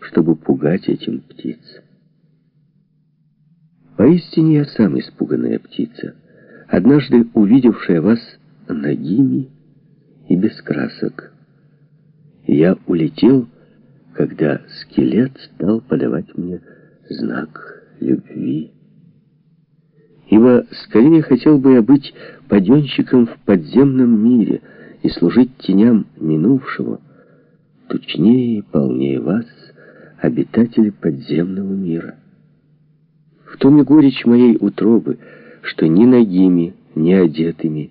чтобы пугать этим птиц. Поистине я сам испуганная птица, однажды увидевшая вас нагими и без красок. Я улетел, когда скелет стал подавать мне знак любви. Ибо скорее хотел бы я быть паденщиком в подземном мире и служить теням минувшего, тучнее и полнее вас, обитатели подземного мира. В том и горечь моей утробы, что ни ногими, ни одетыми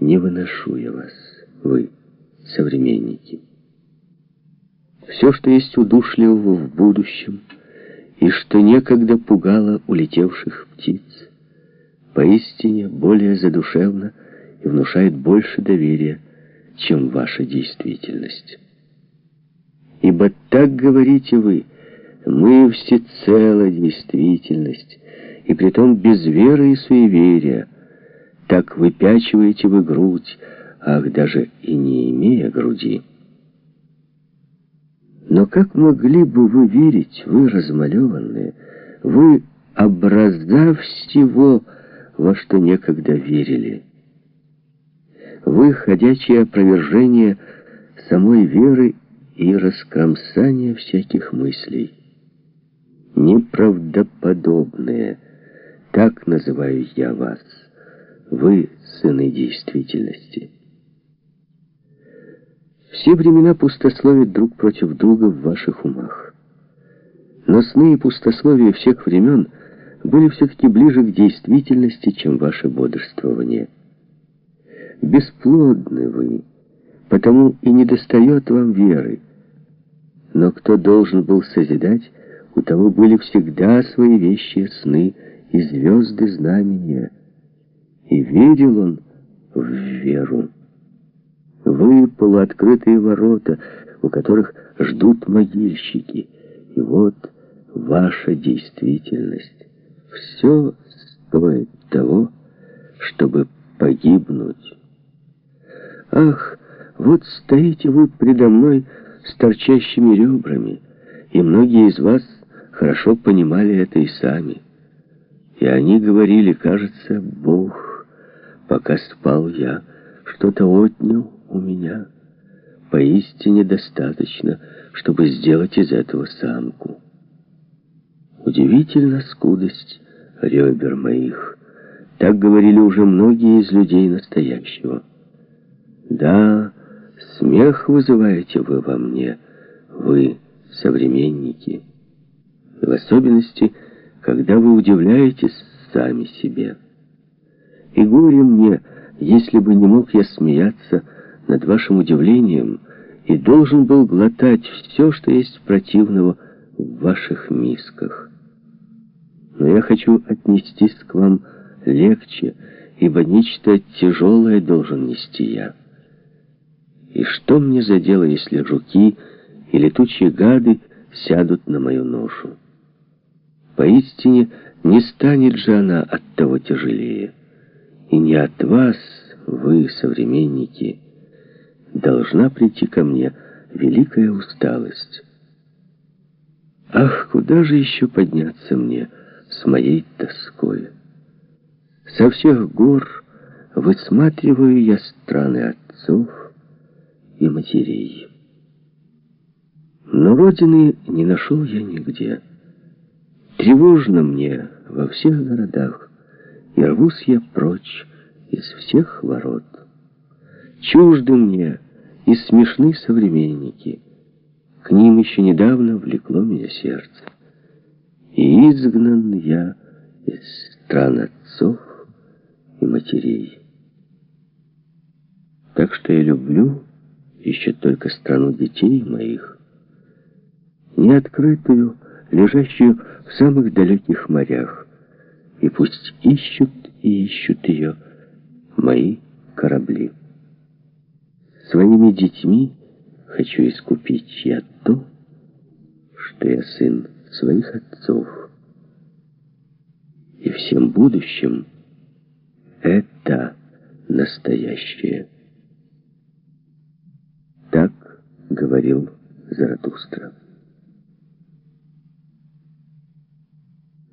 не выношу я вас, вы, современники. Все, что есть удушливого в будущем, и что некогда пугало улетевших птиц, поистине более задушевно и внушает больше доверия, чем ваша действительность. Ибо так говорите вы, мы всецело действительность, и притом без веры и суеверия. Так выпячиваете вы грудь, ах, даже и не имея груди. Но как могли бы вы верить, вы размалеванные, вы образа всего, во что некогда верили? Вы ходячее опровержение самой веры и раскромсание всяких мыслей. Неправдоподобные, так называю я вас. Вы сыны действительности. Все времена пустословят друг против друга в ваших умах. Но сны и пустословие всех времен были все-таки ближе к действительности, чем ваше бодрствование. Бесплодны вы, потому и недостает вам веры. Но кто должен был созидать, у того были всегда свои вещи, сны и звезды знамения. И верил он в веру. Вы — полуоткрытые ворота, у которых ждут могильщики. И вот ваша действительность. Все стоит того, чтобы погибнуть. Ах, вот стоите вы предо мной с торчащими ребрами, и многие из вас хорошо понимали это и сами. И они говорили, кажется, Бог, пока спал я, что-то отнял у меня. Поистине достаточно, чтобы сделать из этого самку. Удивительна скудость ребер моих. Так говорили уже многие из людей настоящего. Да, смех вызываете вы во мне, вы, современники. В особенности, когда вы удивляетесь сами себе. И горе мне, если бы не мог я смеяться над вашим удивлением и должен был глотать все, что есть противного в ваших мисках. Но я хочу отнестись к вам легче, ибо нечто тяжелое должен нести я. И что мне за дело, если жуки и летучие гады сядут на мою ношу? Поистине, не станет же она от того тяжелее. И не от вас, вы, современники, должна прийти ко мне великая усталость. Ах, куда же еще подняться мне с моей тоской? Со всех гор высматриваю я страны отцов и матерей. Но родины не нашел я нигде. Тревожно мне во всех городах, и рвусь я прочь из всех ворот. Чужды мне и смешны современники. К ним еще недавно влекло меня сердце. И изгнан я из стран отцов и матерей. Так что я люблю еще только страну детей моих, неоткрытую, лежащую в самых далеких морях, и пусть ищут и ищут ее мои корабли. Своими детьми хочу искупить я то, что я сын своих отцов. И всем будущем это настоящее. Так говорил Заратустра.